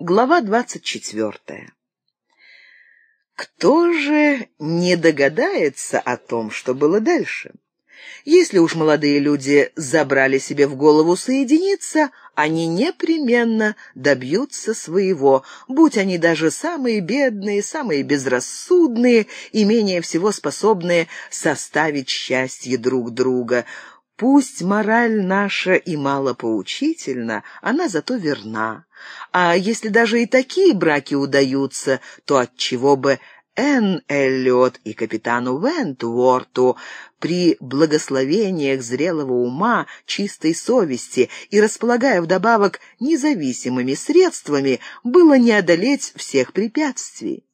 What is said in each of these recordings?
Глава двадцать четвертая. Кто же не догадается о том, что было дальше? Если уж молодые люди забрали себе в голову соединиться, они непременно добьются своего, будь они даже самые бедные, самые безрассудные и менее всего способные составить счастье друг друга — Пусть мораль наша и мало поучительна, она зато верна. А если даже и такие браки удаются, то от чего бы Энн Эллиот и капитану Вентворту при благословениях зрелого ума, чистой совести и располагая вдобавок независимыми средствами, было не одолеть всех препятствий.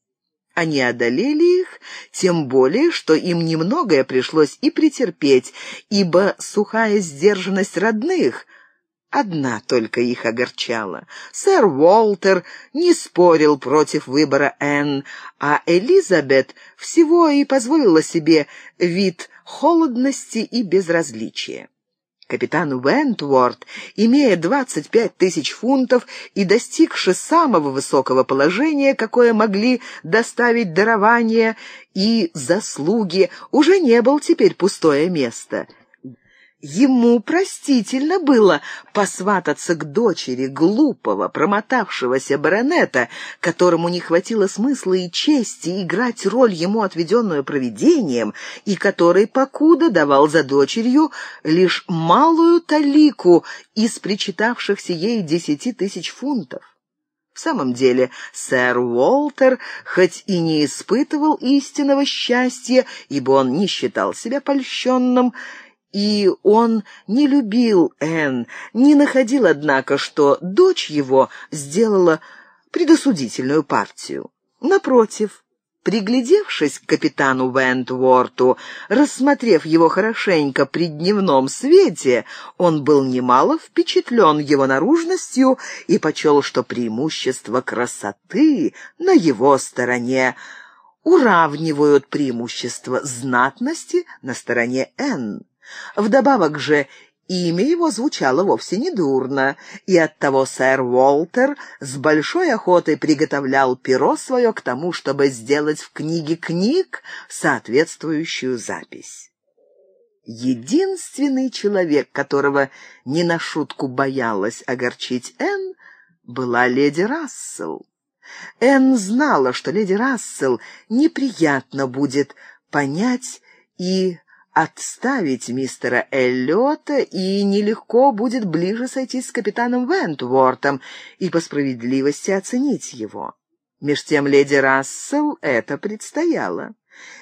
Они одолели их, тем более, что им немногое пришлось и претерпеть, ибо сухая сдержанность родных одна только их огорчала. Сэр Уолтер не спорил против выбора Энн, а Элизабет всего и позволила себе вид холодности и безразличия. Капитан Вентворд, имея 25 тысяч фунтов и достигши самого высокого положения, какое могли доставить дарования и заслуги, уже не был теперь пустое место — Ему простительно было посвататься к дочери глупого, промотавшегося баронета, которому не хватило смысла и чести играть роль ему отведенную провидением, и который покуда давал за дочерью лишь малую талику из причитавшихся ей десяти тысяч фунтов. В самом деле, сэр Уолтер хоть и не испытывал истинного счастья, ибо он не считал себя польщенным, и он не любил Энн, не находил, однако, что дочь его сделала предосудительную партию. Напротив, приглядевшись к капитану Вентворту, рассмотрев его хорошенько при дневном свете, он был немало впечатлен его наружностью и почел, что преимущество красоты на его стороне уравнивают преимущество знатности на стороне Энн. Вдобавок же имя его звучало вовсе не дурно, и оттого сэр Уолтер с большой охотой приготовлял перо свое к тому, чтобы сделать в книге книг соответствующую запись. Единственный человек, которого не на шутку боялась огорчить Энн, была леди Рассел. Энн знала, что леди Рассел неприятно будет понять и отставить мистера Эллиота, и нелегко будет ближе сойтись с капитаном Вентвортом и по справедливости оценить его. Меж тем леди Рассел это предстояло.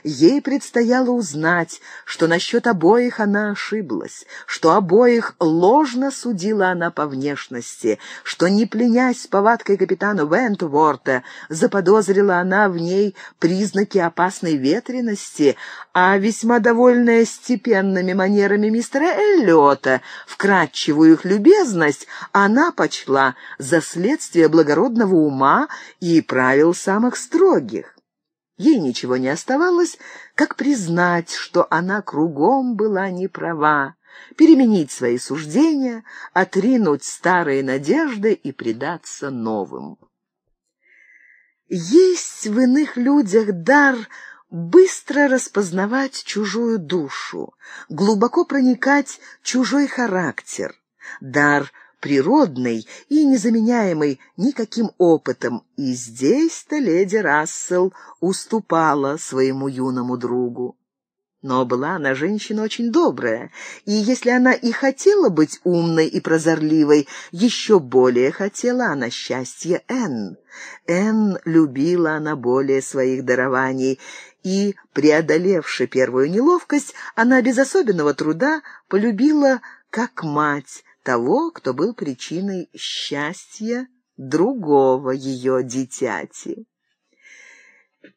Ей предстояло узнать, что насчет обоих она ошиблась, что обоих ложно судила она по внешности, что, не пленясь повадкой капитана Вентворта, заподозрила она в ней признаки опасной ветренности, а весьма довольная степенными манерами мистера Эллиота, вкрадчивую их любезность, она почла за следствие благородного ума и правил самых строгих. Ей ничего не оставалось, как признать, что она кругом была не права, переменить свои суждения, отринуть старые надежды и предаться новым. Есть в иных людях дар быстро распознавать чужую душу, глубоко проникать чужой характер, дар природный и незаменяемый никаким опытом, и здесь-то леди Рассел уступала своему юному другу. Но была она женщина очень добрая, и если она и хотела быть умной и прозорливой, еще более хотела она счастья Энн. Энн любила она более своих дарований, и, преодолевши первую неловкость, она без особенного труда полюбила как мать, того, кто был причиной счастья другого ее дитяти.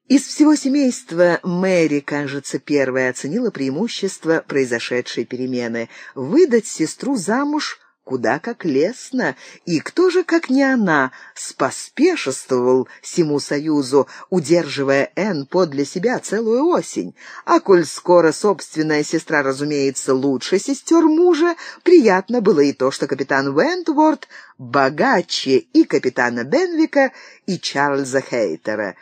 Из всего семейства Мэри, кажется, первая оценила преимущество произошедшей перемены — выдать сестру замуж куда как лестно, и кто же, как не она, споспешествовал всему союзу, удерживая Энн подле себя целую осень. А коль скоро собственная сестра, разумеется, лучше сестер мужа, приятно было и то, что капитан Вентворд богаче и капитана Бенвика, и Чарльза Хейтера.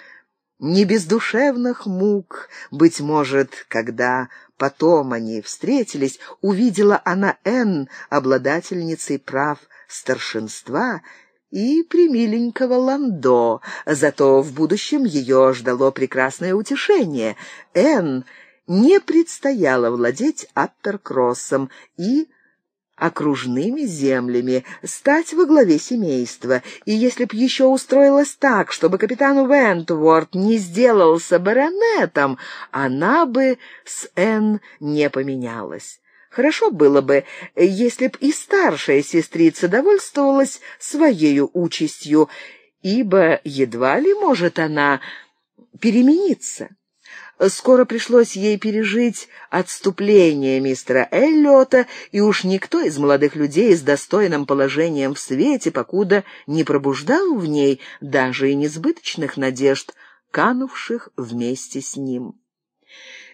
Не без душевных мук, быть может, когда потом они встретились, увидела она Энн, обладательницей прав старшинства, и примиленького Ландо, зато в будущем ее ждало прекрасное утешение. Энн не предстояло владеть Апперкроссом и окружными землями, стать во главе семейства. И если б еще устроилось так, чтобы капитан Вентворд не сделался баронетом, она бы с Энн не поменялась. Хорошо было бы, если б и старшая сестрица довольствовалась своей участью, ибо едва ли может она перемениться. Скоро пришлось ей пережить отступление мистера Эллиота, и уж никто из молодых людей с достойным положением в свете, покуда не пробуждал в ней даже и несбыточных надежд, канувших вместе с ним.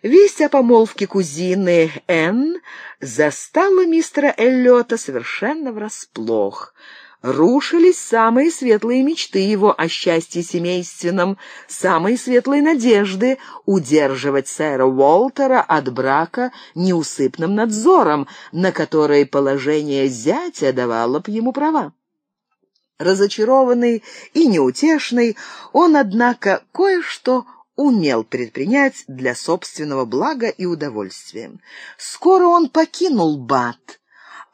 Весть о помолвке кузины Энн застала мистера Эллиота совершенно врасплох — рушились самые светлые мечты его о счастье семейственном, самые светлые надежды удерживать сэра Уолтера от брака неусыпным надзором, на который положение зятя давало б ему права. Разочарованный и неутешный, он, однако, кое-что умел предпринять для собственного блага и удовольствия. Скоро он покинул Бат,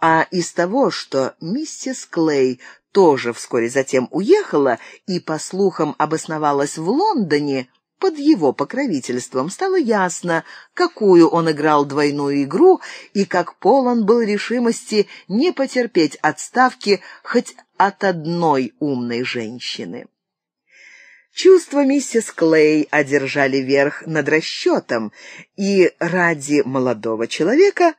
а из того, что миссис Клей тоже вскоре затем уехала и, по слухам, обосновалась в Лондоне, под его покровительством стало ясно, какую он играл двойную игру и как полон был решимости не потерпеть отставки хоть от одной умной женщины. Чувства миссис Клей одержали верх над расчетом, и ради молодого человека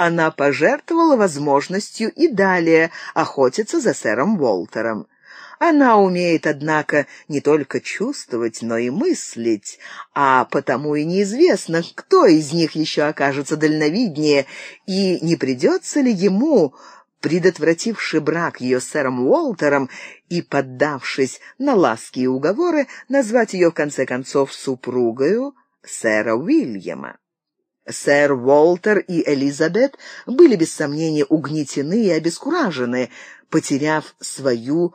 она пожертвовала возможностью и далее охотиться за сэром Уолтером. Она умеет, однако, не только чувствовать, но и мыслить, а потому и неизвестно, кто из них еще окажется дальновиднее, и не придется ли ему, предотвративший брак ее с сэром Уолтером и поддавшись на ласки и уговоры, назвать ее в конце концов супругою сэра Уильяма. Сэр Уолтер и Элизабет были без сомнения угнетены и обескуражены, потеряв свою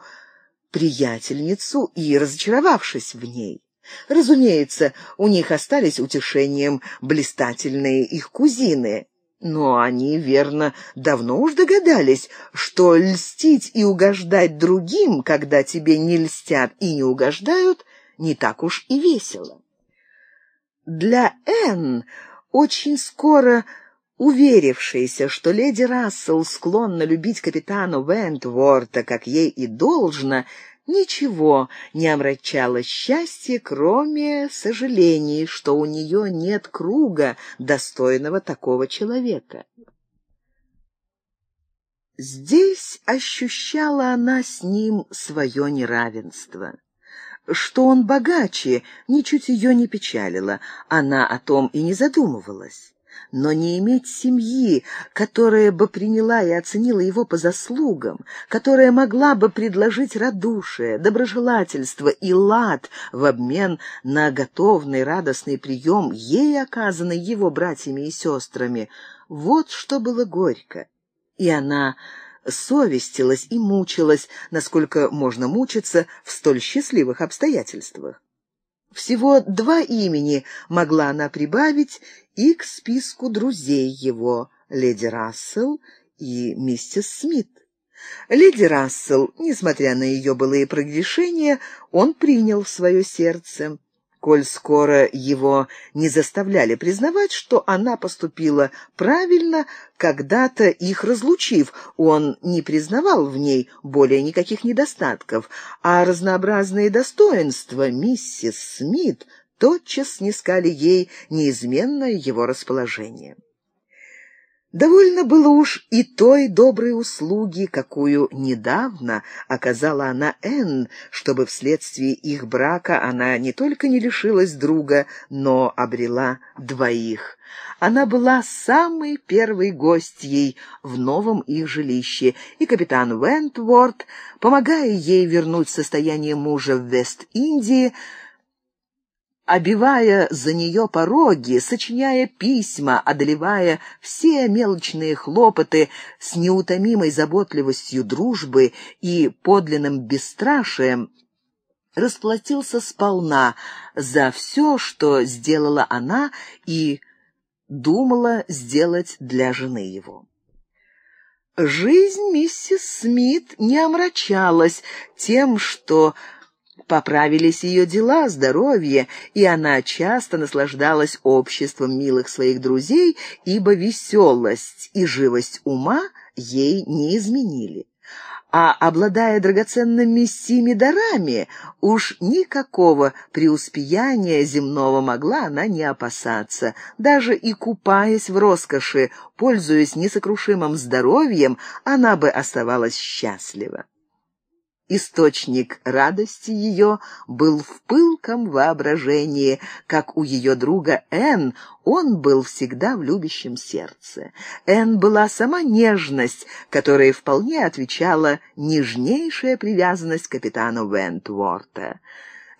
приятельницу и разочаровавшись в ней. Разумеется, у них остались утешением блистательные их кузины, но они, верно, давно уж догадались, что льстить и угождать другим, когда тебе не льстят и не угождают, не так уж и весело. Для Энн очень скоро уверившаяся, что леди Рассел склонна любить капитана Вентворта, как ей и должно, ничего не омрачало счастье, кроме сожалений, что у нее нет круга, достойного такого человека. Здесь ощущала она с ним свое неравенство. Что он богаче, ничуть ее не печалило, она о том и не задумывалась. Но не иметь семьи, которая бы приняла и оценила его по заслугам, которая могла бы предложить радушие, доброжелательство и лад в обмен на готовный радостный прием, ей оказанный его братьями и сестрами, вот что было горько. И она совестилась и мучилась, насколько можно мучиться в столь счастливых обстоятельствах. Всего два имени могла она прибавить и к списку друзей его — леди Рассел и миссис Смит. Леди Рассел, несмотря на ее былые прогрешения, он принял в свое сердце коль скоро его не заставляли признавать, что она поступила правильно, когда-то их разлучив, он не признавал в ней более никаких недостатков, а разнообразные достоинства миссис Смит тотчас снискали ей неизменное его расположение. Довольно было уж и той доброй услуги, какую недавно оказала она Энн, чтобы вследствие их брака она не только не лишилась друга, но обрела двоих. Она была самой первой гостьей в новом их жилище, и капитан Вентворд, помогая ей вернуть состояние мужа в Вест-Индии, обивая за нее пороги, сочиняя письма, одолевая все мелочные хлопоты с неутомимой заботливостью дружбы и подлинным бесстрашием, расплатился сполна за все, что сделала она и думала сделать для жены его. Жизнь миссис Смит не омрачалась тем, что Поправились ее дела, здоровье, и она часто наслаждалась обществом милых своих друзей, ибо веселость и живость ума ей не изменили. А обладая драгоценными сими дарами, уж никакого преуспеяния земного могла она не опасаться. Даже и купаясь в роскоши, пользуясь несокрушимым здоровьем, она бы оставалась счастлива. Источник радости ее был в пылком воображении, как у ее друга Энн, он был всегда в любящем сердце. Энн была сама нежность, которая вполне отвечала нежнейшая привязанность капитану Вентворта.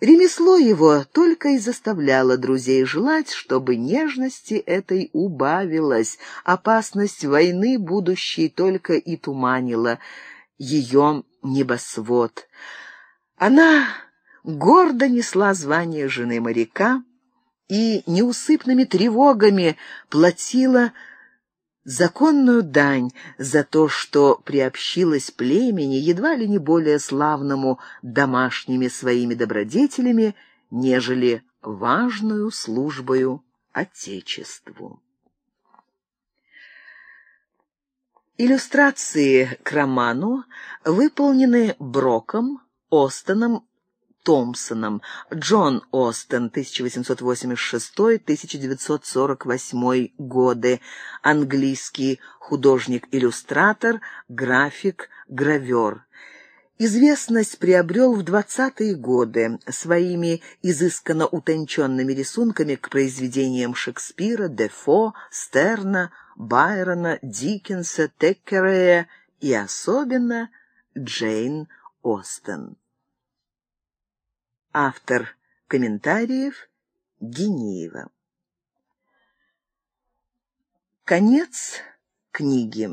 Ремесло его только и заставляло друзей желать, чтобы нежности этой убавилось, опасность войны будущей только и туманила ее небосвод. Она гордо несла звание жены моряка и неусыпными тревогами платила законную дань за то, что приобщилась племени, едва ли не более славному домашними своими добродетелями, нежели важную службою Отечеству. Иллюстрации к роману выполнены Броком, Остоном, Томпсоном. Джон Остен, 1886-1948 годы. Английский художник-иллюстратор, график, гравер. Известность приобрел в двадцатые годы своими изысканно утонченными рисунками к произведениям Шекспира, Дефо, Стерна, Байрона, Диккенса, Теккерея и особенно Джейн Остен. Автор комментариев Гениева. Конец книги.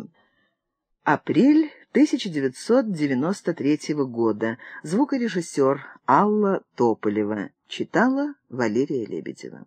Апрель 1993 года. Звукорежиссер Алла Тополева. Читала Валерия Лебедева.